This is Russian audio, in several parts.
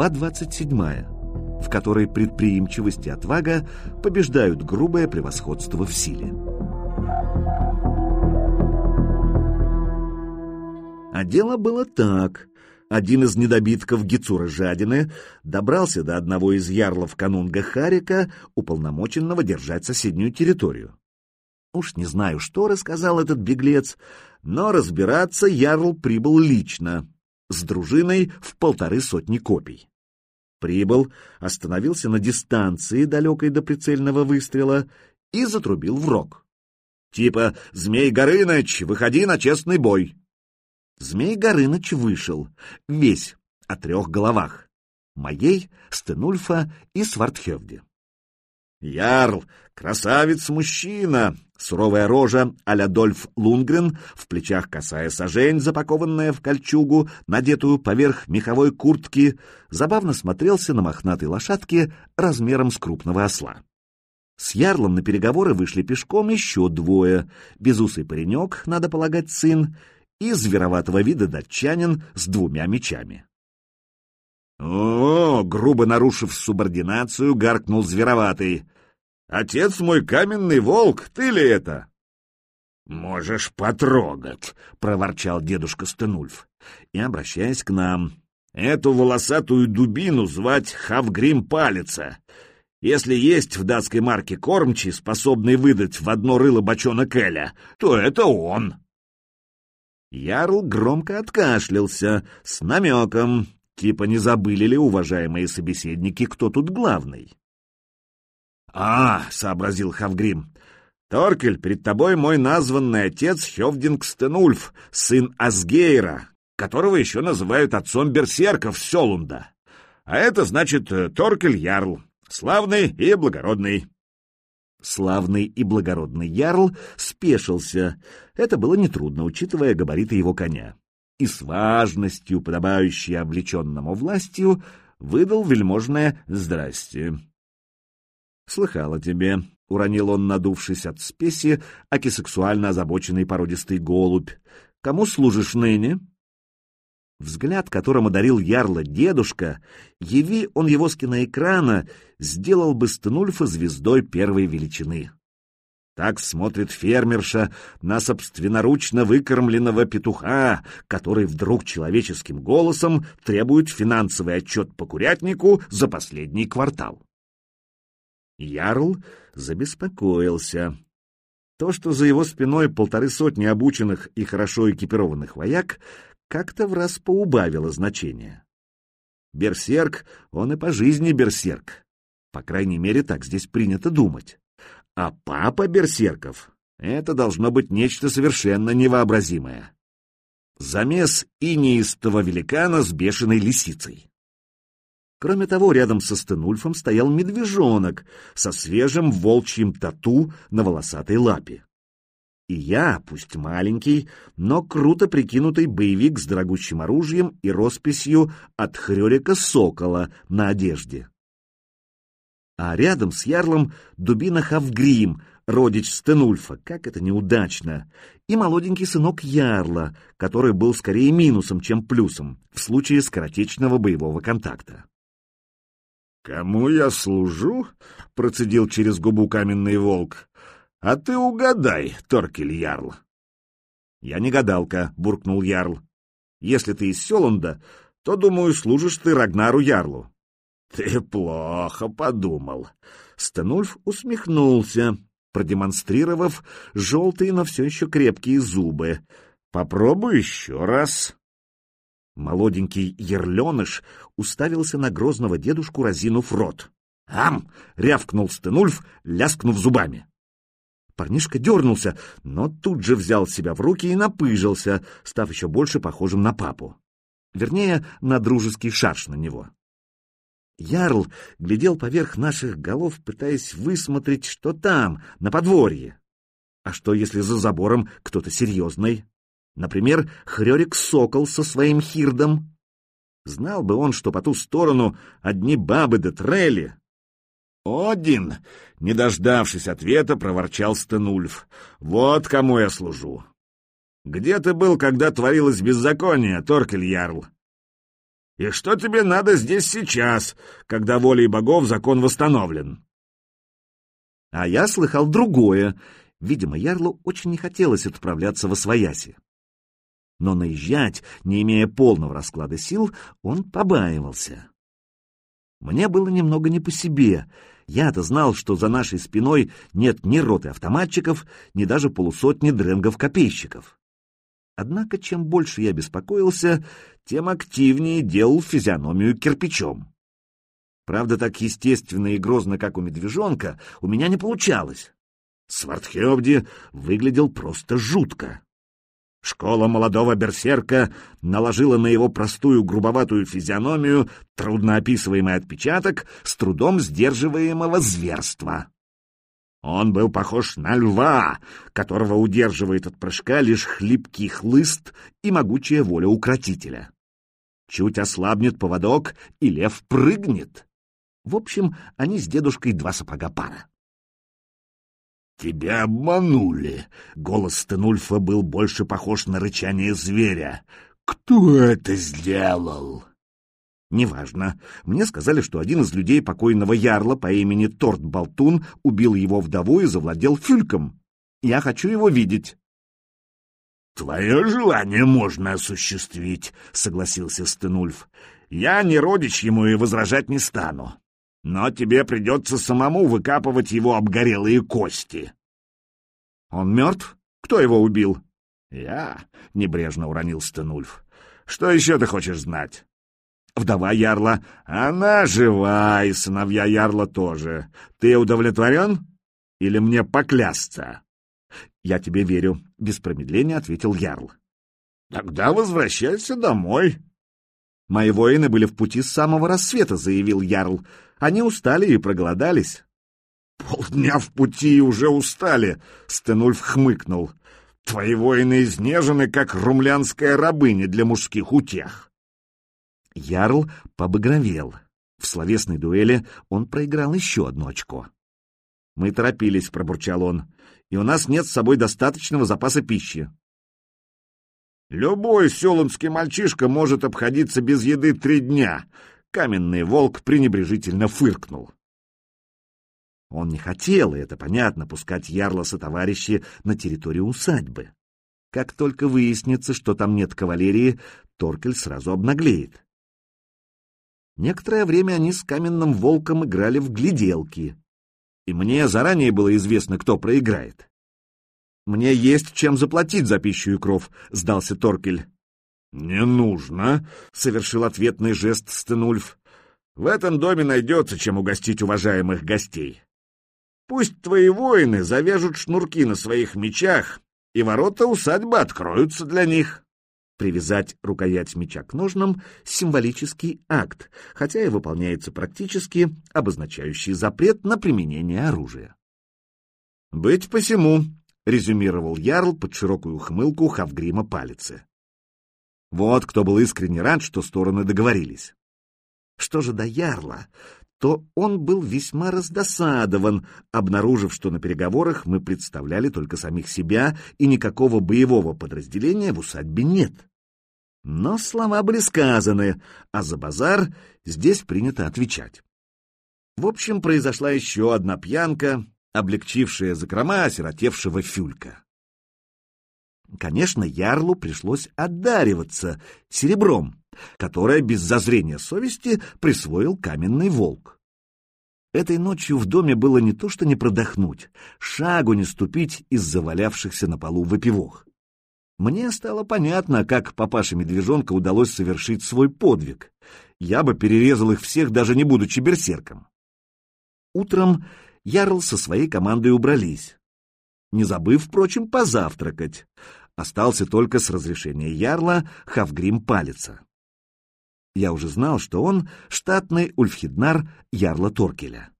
Глава 27, в которой предприимчивость и отвага побеждают грубое превосходство в силе. А дело было так. Один из недобитков Гицура Жадины добрался до одного из ярлов канунга Харика, уполномоченного держать соседнюю территорию. Уж не знаю, что рассказал этот беглец, но разбираться ярл прибыл лично, с дружиной в полторы сотни копий. Прибыл, остановился на дистанции, далекой до прицельного выстрела, и затрубил в рог. Типа «Змей Горыныч, выходи на честный бой!» Змей Горыныч вышел, весь, о трех головах. Моей, Стенульфа и Свартхевде. «Ярл, красавец-мужчина!» Суровая рожа а-ля Дольф Лунгрен, в плечах косая сажень, запакованная в кольчугу, надетую поверх меховой куртки, забавно смотрелся на мохнатой лошадке размером с крупного осла. С Ярлом на переговоры вышли пешком еще двое, безусый паренек, надо полагать, сын, и звероватого вида датчанин с двумя мечами. «О, грубо нарушив субординацию, гаркнул звероватый. Отец мой каменный волк, ты ли это? Можешь потрогать, проворчал дедушка Стенульф. И, обращаясь к нам, эту волосатую дубину звать Хавгрим Палица. Если есть в датской марке кормчий, способный выдать в одно рыло бочонок Эля, то это он. Ярл громко откашлялся, с намеком, типа не забыли ли уважаемые собеседники, кто тут главный. «А, — сообразил Хавгрим, — Торкель, перед тобой мой названный отец Хевдинг Стенульф, сын Асгейра, которого еще называют отцом берсерков Селунда. А это значит э, Торкель Ярл, славный и благородный». Славный и благородный Ярл спешился. Это было нетрудно, учитывая габариты его коня. И с важностью, подобающей облеченному властью, выдал вельможное «здрасте». «Слыхал о тебе», — уронил он, надувшись от спеси, аки сексуально озабоченный породистый голубь. «Кому служишь ныне?» Взгляд, которым одарил Ярла дедушка, яви он его с киноэкрана, сделал бы Стенульфа звездой первой величины. Так смотрит фермерша на собственноручно выкормленного петуха, который вдруг человеческим голосом требует финансовый отчет по курятнику за последний квартал. Ярл забеспокоился. То, что за его спиной полторы сотни обученных и хорошо экипированных вояк, как-то в раз поубавило значение. Берсерк, он и по жизни берсерк. По крайней мере, так здесь принято думать. А папа берсерков — это должно быть нечто совершенно невообразимое. Замес инеистого великана с бешеной лисицей. Кроме того, рядом со Стенульфом стоял медвежонок со свежим волчьим тату на волосатой лапе. И я, пусть маленький, но круто прикинутый боевик с дорогущим оружием и росписью от Хрёрика Сокола на одежде. А рядом с ярлом дубина Хавгрим, родич Стенульфа, как это неудачно, и молоденький сынок ярла, который был скорее минусом, чем плюсом в случае скоротечного боевого контакта. «Кому я служу?» — процедил через губу каменный волк. «А ты угадай, Торкель Ярл». «Я не гадалка», — буркнул Ярл. «Если ты из Селунда, то, думаю, служишь ты Рагнару Ярлу». «Ты плохо подумал». Стенульф усмехнулся, продемонстрировав желтые, но все еще крепкие зубы. «Попробуй еще раз». Молоденький ерленыш уставился на грозного дедушку, разинув рот. «Ам!» — рявкнул Стенульф, ляскнув зубами. Парнишка дернулся, но тут же взял себя в руки и напыжился, став еще больше похожим на папу. Вернее, на дружеский шарш на него. Ярл глядел поверх наших голов, пытаясь высмотреть, что там, на подворье. А что, если за забором кто-то серьезный? Например, Хрёрик Сокол со своим хирдом. Знал бы он, что по ту сторону одни бабы да трели. «Один!» — не дождавшись ответа, проворчал Стенульф. «Вот кому я служу!» «Где ты был, когда творилось беззаконие, Торкель Ярл?» И что тебе надо здесь сейчас, когда волей богов закон восстановлен? А я слыхал другое. Видимо, Ярлу очень не хотелось отправляться во свояси. Но наезжать, не имея полного расклада сил, он побаивался. Мне было немного не по себе. Я-то знал, что за нашей спиной нет ни роты автоматчиков, ни даже полусотни дренгов-копейщиков. Однако, чем больше я беспокоился, тем активнее делал физиономию кирпичом. Правда, так естественно и грозно, как у медвежонка, у меня не получалось. Свардхевди выглядел просто жутко. Школа молодого берсерка наложила на его простую грубоватую физиономию трудноописываемый отпечаток с трудом сдерживаемого зверства. Он был похож на льва, которого удерживает от прыжка лишь хлипкий хлыст и могучая воля укротителя. Чуть ослабнет поводок, и лев прыгнет. В общем, они с дедушкой два сапога пара. «Тебя обманули!» — голос Стенульфа был больше похож на рычание зверя. «Кто это сделал?» «Неважно. Мне сказали, что один из людей покойного ярла по имени Торт Болтун убил его вдову и завладел фюльком. Я хочу его видеть». «Твое желание можно осуществить», — согласился Стенульф. «Я не родич ему и возражать не стану но тебе придется самому выкапывать его обгорелые кости. Он мертв? Кто его убил? Я, — небрежно уронил Стенульф. Что еще ты хочешь знать? Вдова Ярла. Она жива, и сыновья Ярла тоже. Ты удовлетворен? Или мне поклясться? Я тебе верю, — без промедления ответил Ярл. Тогда возвращайся домой. Мои воины были в пути с самого рассвета, — заявил Ярл. Они устали и проголодались. «Полдня в пути и уже устали!» — Стенульф хмыкнул. «Твои воины изнежены, как румлянская рабыня для мужских утех!» Ярл побагровел. В словесной дуэли он проиграл еще одно очко. «Мы торопились», — пробурчал он, — «и у нас нет с собой достаточного запаса пищи». «Любой селунский мальчишка может обходиться без еды три дня», Каменный волк пренебрежительно фыркнул. Он не хотел, и это понятно, пускать Ярлоса товарищи на территорию усадьбы. Как только выяснится, что там нет кавалерии, Торкель сразу обнаглеет. Некоторое время они с каменным волком играли в гляделки, и мне заранее было известно, кто проиграет. «Мне есть чем заплатить за пищу и кров», — сдался Торкель. «Не нужно», — совершил ответный жест Стенульф. «В этом доме найдется, чем угостить уважаемых гостей. Пусть твои воины завяжут шнурки на своих мечах, и ворота усадьбы откроются для них». Привязать рукоять меча к ножнам — символический акт, хотя и выполняется практически, обозначающий запрет на применение оружия. «Быть посему», — резюмировал Ярл под широкую хмылку Хавгрима палицы. Вот кто был искренне рад, что стороны договорились. Что же до Ярла, то он был весьма раздосадован, обнаружив, что на переговорах мы представляли только самих себя и никакого боевого подразделения в усадьбе нет. Но слова были сказаны, а за базар здесь принято отвечать. В общем, произошла еще одна пьянка, облегчившая закрома осиротевшего фюлька. Конечно, Ярлу пришлось отдариваться серебром, которое без зазрения совести присвоил каменный волк. Этой ночью в доме было не то что не продохнуть, шагу не ступить из завалявшихся на полу выпивох. Мне стало понятно, как папаше медвежонка удалось совершить свой подвиг. Я бы перерезал их всех, даже не будучи берсерком. Утром Ярл со своей командой убрались, не забыв, впрочем, позавтракать. Остался только с разрешения Ярла Хавгрим Палица. Я уже знал, что он штатный ульфхиднар Ярла Торкеля.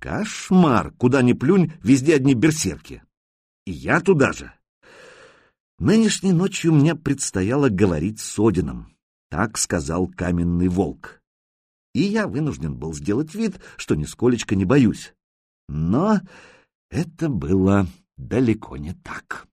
Кошмар! Куда ни плюнь, везде одни берсерки. И я туда же. Нынешней ночью мне предстояло говорить с Одином. Так сказал каменный волк. И я вынужден был сделать вид, что нисколечко не боюсь. Но это было далеко не так.